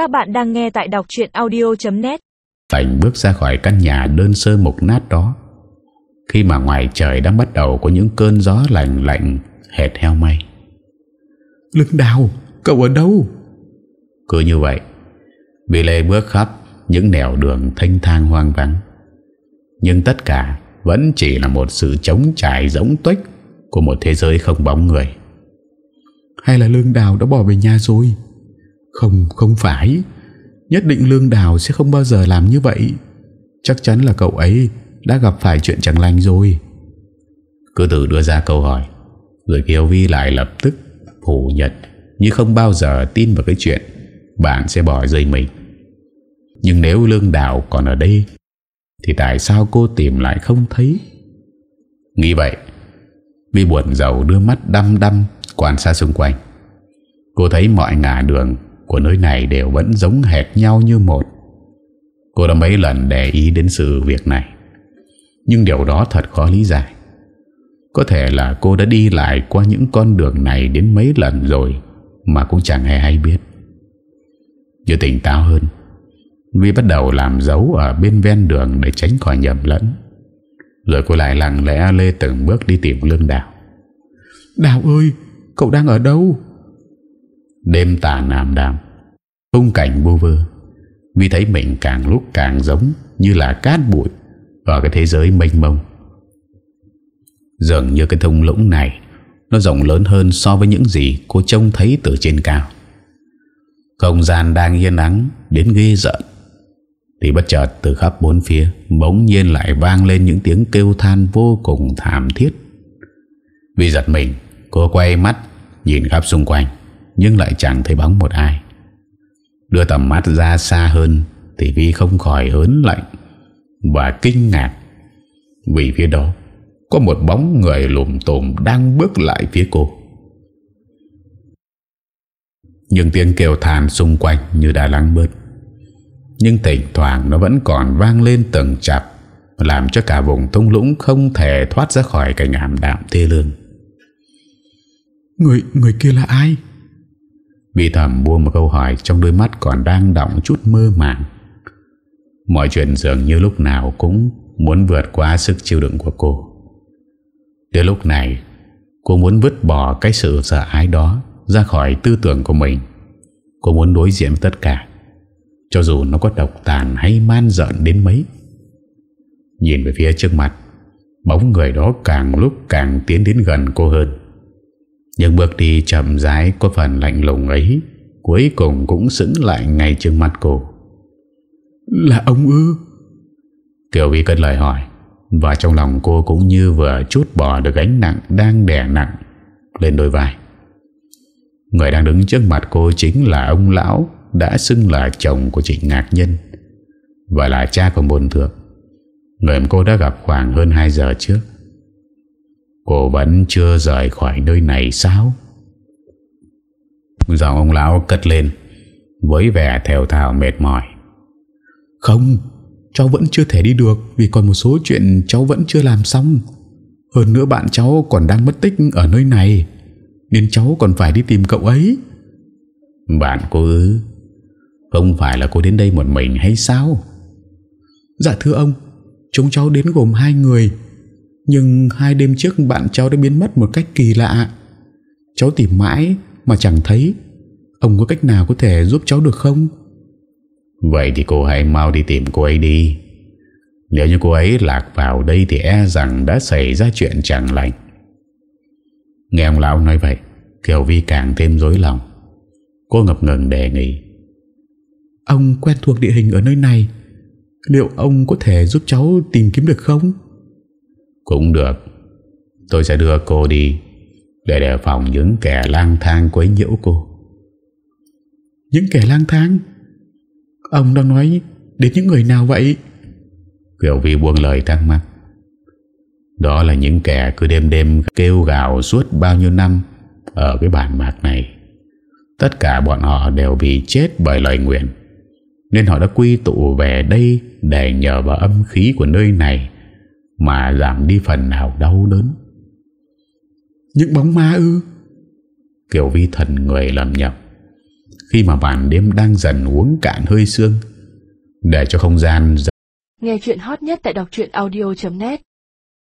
Các bạn đang nghe tại đọc chuyện audio.net Thành bước ra khỏi căn nhà đơn sơ mục nát đó. Khi mà ngoài trời đang bắt đầu có những cơn gió lạnh lạnh hệt heo mây Lương đào, cậu ở đâu? Cứ như vậy Vì Lê bước khắp những nẻo đường thanh thang hoang vắng. Nhưng tất cả vẫn chỉ là một sự trống trải giống tuếch Của một thế giới không bóng người. Hay là Lương Đào đã bỏ về nhà rồi? Không, không phải. Nhất định Lương Đào sẽ không bao giờ làm như vậy. Chắc chắn là cậu ấy đã gặp phải chuyện chẳng lành rồi. Cứ tự đưa ra câu hỏi người Kiều Vi lại lập tức phủ nhận Như không bao giờ tin vào cái chuyện Bạn sẽ bỏ rơi mình. Nhưng nếu Lương Đào còn ở đây Thì tại sao cô tìm lại không thấy? Nghĩ vậy Vi buồn giàu đưa mắt đăm đăm Quan sát xung quanh. Cô thấy mọi ngả đường của nơi này đều vẫn giống hệt nhau như một. Cô đã mấy lần để ý đến sự việc này. Nhưng điều đó thật khó lý giải. Có thể là cô đã đi lại qua những con đường này đến mấy lần rồi mà cũng chẳng hề hay biết. Như tỉnh táo hơn, Vi bắt đầu làm dấu ở bên ven đường để tránh khỏi nhầm lẫn. Rồi cô lại lặng lẽ lê từng bước đi tìm lương đào. Đào ơi, cậu đang ở đâu? Đêm tà nam đàm Khung cảnh vô vơ. Vì thấy mình càng lúc càng giống Như là cát bụi Ở cái thế giới mênh mông. Dường như cái thung lũng này Nó rộng lớn hơn so với những gì Cô trông thấy từ trên cao. Không gian đang yên ắng Đến ghê giận Thì bất chợt từ khắp bốn phía Bỗng nhiên lại vang lên những tiếng kêu than Vô cùng thảm thiết. Vì giật mình, Cô quay mắt Nhìn khắp xung quanh, nhưng lại chẳng thấy bóng một ai. Đưa tầm mắt ra xa hơn Thì Vi không khỏi hớn lạnh Và kinh ngạc. Vì phía đó Có một bóng người lùm tùm Đang bước lại phía cô. Những tiếng kêu than xung quanh Như đã lắng bớt. Nhưng thỉnh thoảng nó vẫn còn vang lên từng chập Làm cho cả vùng thung lũng Không thể thoát ra khỏi cảnh ảm đạm thê lương. Người, người kia là ai? Vì thầm buông một câu hỏi Trong đôi mắt còn đang động chút mơ màng. Mọi chuyện dường như lúc nào cũng Muốn vượt qua sức chịu đựng của cô. Đến lúc này, Cô muốn vứt bỏ cái sự sợ ái đó Ra khỏi tư tưởng của mình. Cô muốn đối diện với tất cả, Cho dù nó có độc tàn hay man giận đến mấy. Nhìn về phía trước mặt, Bóng người đó càng lúc càng tiến đến gần cô hơn nhưng bước đi chậm rãi có phần lạnh lùng ấy Cuối cùng cũng xứng lại ngay trước mắt cô. Là ông ư? Kiều Vi cất lời hỏi Và trong lòng cô cũng như vừa chút bỏ được gánh nặng Đang đè nặng lên đôi vai. Người đang đứng trước mặt cô chính là ông lão Đã xưng là chồng của chị Ngạc Nhân Và là cha của bồn thượng. Người mà cô đã gặp khoảng hơn 2 giờ trước Cô vẫn chưa rời khỏi nơi này sao? Giọng ông lão cất lên Với vẻ theo thào mệt mỏi. Không Cháu vẫn chưa thể đi được Vì còn một số chuyện cháu vẫn chưa làm xong. Hơn nữa bạn cháu còn đang mất tích Ở nơi này Nên cháu còn phải đi tìm cậu ấy. Bạn cô ư? Không phải là cô đến đây một mình hay sao? Dạ thưa ông Chúng cháu đến gồm hai người nhưng hai đêm trước bạn cháu đã biến mất một cách kỳ lạ. Cháu tìm mãi mà chẳng thấy. Ông có cách nào có thể giúp cháu được không? Vậy thì cô hãy mau đi tìm cô ấy đi. Nếu như cô ấy lạc vào đây Thì e rằng đã xảy ra chuyện chẳng lành. Nghe ông lão nói vậy Kiều Vi càng thêm dối lòng. Cô ngập ngừng đề nghị. Ông quen thuộc địa hình ở nơi này. Liệu ông có thể giúp cháu tìm kiếm được không? Cũng được. Tôi sẽ đưa cô đi Để đề phòng những kẻ lang thang quấy nhiễu cô. Những kẻ lang thang? Ông đang nói Đến những người nào vậy? Kiều Vi buông lời thắc mắc. Đó là những kẻ cứ đêm đêm Kêu gào suốt bao nhiêu năm Ở cái bản mạc này. Tất cả bọn họ đều bị chết Bởi lời nguyện Nên họ đã quy tụ về đây Để nhờ vào âm khí của nơi này mà giảm đi phần nào đau đớn. Những bóng ma ư? Kiều Vi thần người làm nhập Khi mà màn đêm đang dần uống cạn hơi sương Để cho không gian Nghe chuyện hot nhất tại đọc audio.net